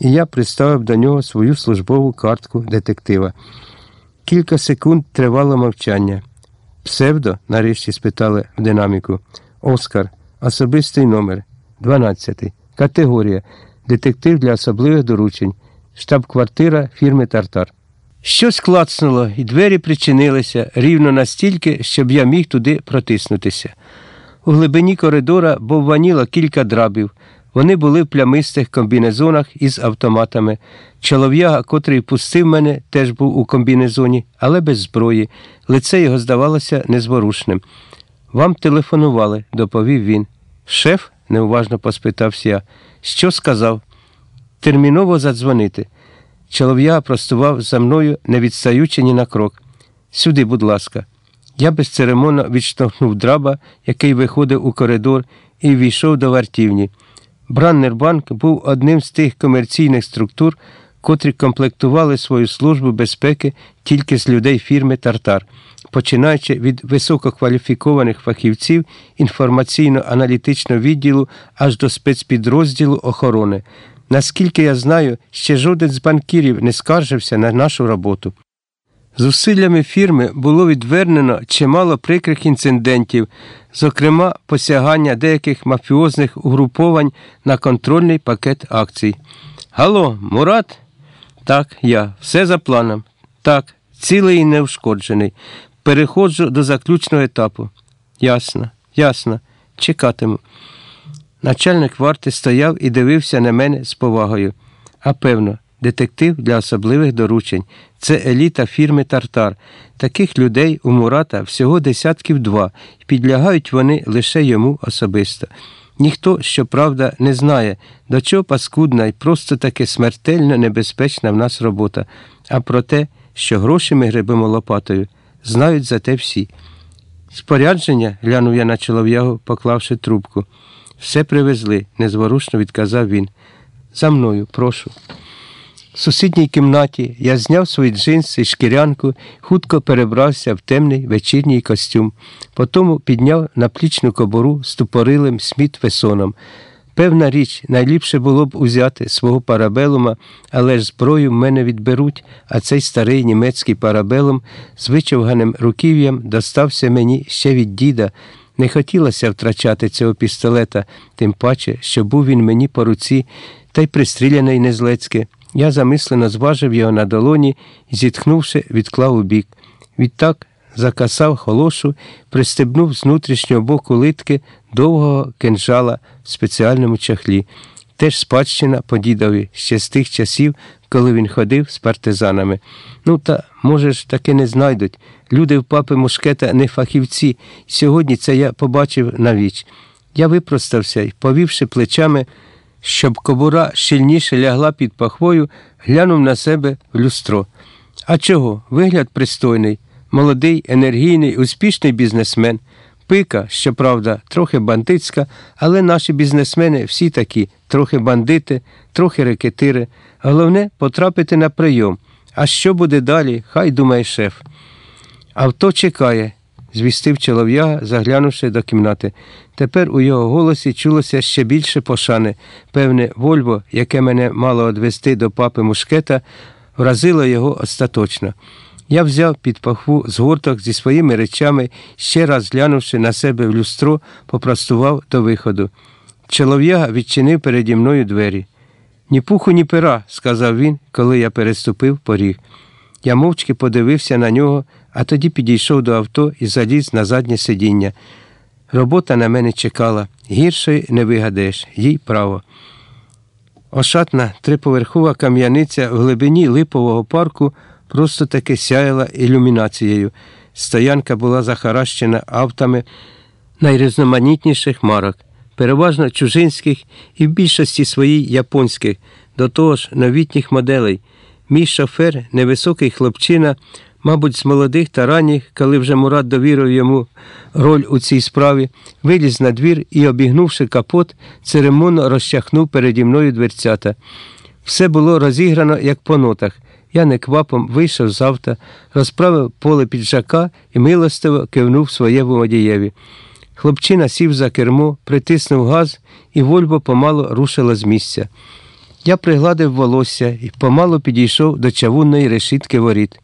і я приставив до нього свою службову картку детектива. Кілька секунд тривало мовчання. Псевдо, нарешті спитали в динаміку. Оскар, особистий номер, 12. Категорія. Детектив для особливих доручень. Штаб-квартира фірми Тартар. Щось клацнуло, і двері причинилися рівно настільки, щоб я міг туди протиснутися. У глибині коридора бовваніло кілька драбів. Вони були в плямистих комбінезонах із автоматами. Чолов'яга, котрий пустив мене, теж був у комбінезоні, але без зброї. Лице його здавалося незворушним. Вам телефонували, доповів він. Шеф? неуважно поспитався я. Що сказав? Терміново задзвонити. Чолов'яга простував за мною, не відстаючи ні на крок. Сюди, будь ласка. Я безцеремонно відштовхнув драба, який виходив у коридор, і війшов до вартівні. Браннербанк був одним з тих комерційних структур, котрі комплектували свою службу безпеки тільки з людей фірми Тартар, починаючи від висококваліфікованих фахівців інформаційно-аналітичного відділу аж до спецпідрозділу охорони. Наскільки я знаю, ще жоден з банкірів не скаржився на нашу роботу. Зусиллями фірми було відвернено чимало прикрих інцидентів, зокрема посягання деяких мафіозних угруповань на контрольний пакет акцій. Гало, Мурат? Так, я. Все за планом. Так, цілий і неушкоджений. Переходжу до заключного етапу. Ясно, ясно. Чекатиму. Начальник варти стояв і дивився на мене з повагою. А певно, детектив для особливих доручень. Це еліта фірми Тартар. Таких людей у Мурата всього десятків два, підлягають вони лише йому особисто. Ніхто, щоправда, не знає, до чого паскудна і просто таки смертельно небезпечна в нас робота, а про те, що гроші ми гребемо лопатою, знають за те всі. Спорядження, глянув я на чолов'ягу, поклавши трубку. Все привезли, незворушно відказав він. За мною, прошу. В сусідній кімнаті я зняв свої джинси шкірянку, хутко перебрався в темний вечірній костюм, потому підняв наплічну кобуру з тупорилим сміт весоном. Певна річ, найліпше було б узяти свого парабелума, але ж зброю мене відберуть, а цей старий німецький парабелум з вичовганим руків'ям достався мені ще від діда. Не хотілося втрачати цього пістолета, тим паче, що був він мені по руці, та й пристріляний незлецьки. Я замислено зважив його на долоні і, зітхнувши, відклав у бік. Відтак закасав холошу, пристебнув з внутрішнього боку литки довгого кинжала в спеціальному чахлі. Теж спадщина по дідові ще з тих часів, коли він ходив з партизанами. Ну, та, може ж, таки не знайдуть. Люди в папи мушкета не фахівці. Сьогодні це я побачив навіч. Я випростався і, повівши плечами, щоб кобура щільніше лягла під пахвою, глянув на себе в люстро. А чого? Вигляд пристойний, молодий, енергійний, успішний бізнесмен. Пика, щоправда, трохи бандитська, але наші бізнесмени всі такі, трохи бандити, трохи рекетири. Головне потрапити на прийом. А що буде далі, хай думає шеф. Авто чекає, звістив чолов'яга, заглянувши до кімнати. Тепер у його голосі чулося ще більше пошани. Певне, Вольво, яке мене мало одвести до папи мушкета, вразило його остаточно. Я взяв під пахву згорток зі своїми речами, ще раз глянувши на себе в люстро, попростував до виходу. Чолов'яга відчинив переді мною двері. Ні пуху, ні пера, сказав він, коли я переступив поріг. Я мовчки подивився на нього, а тоді підійшов до авто і заліз на заднє сидіння. Робота на мене чекала, гіршої не вигадаєш, їй право. Ошатна триповерхова кам'яниця в глибині липового парку просто таки сяяла ілюмінацією. Стоянка була захаращена автами найрізноманітніших марок, переважно чужинських і в більшості своїй японських, до того ж новітніх моделей. Мій шофер, невисокий хлопчина, мабуть, з молодих та ранніх, коли вже Мурат довірив йому роль у цій справі, виліз на двір і, обігнувши капот, церемонно розчахнув переді мною дверцята. Все було розіграно, як по нотах. Я неквапом вийшов з авто, розправив поле піджака і милостиво кивнув своєму водієві. Хлопчина сів за кермо, притиснув газ, і Вольво помало рушила з місця. Я пригладив волосся і помалу підійшов до чавунної решітки воріт.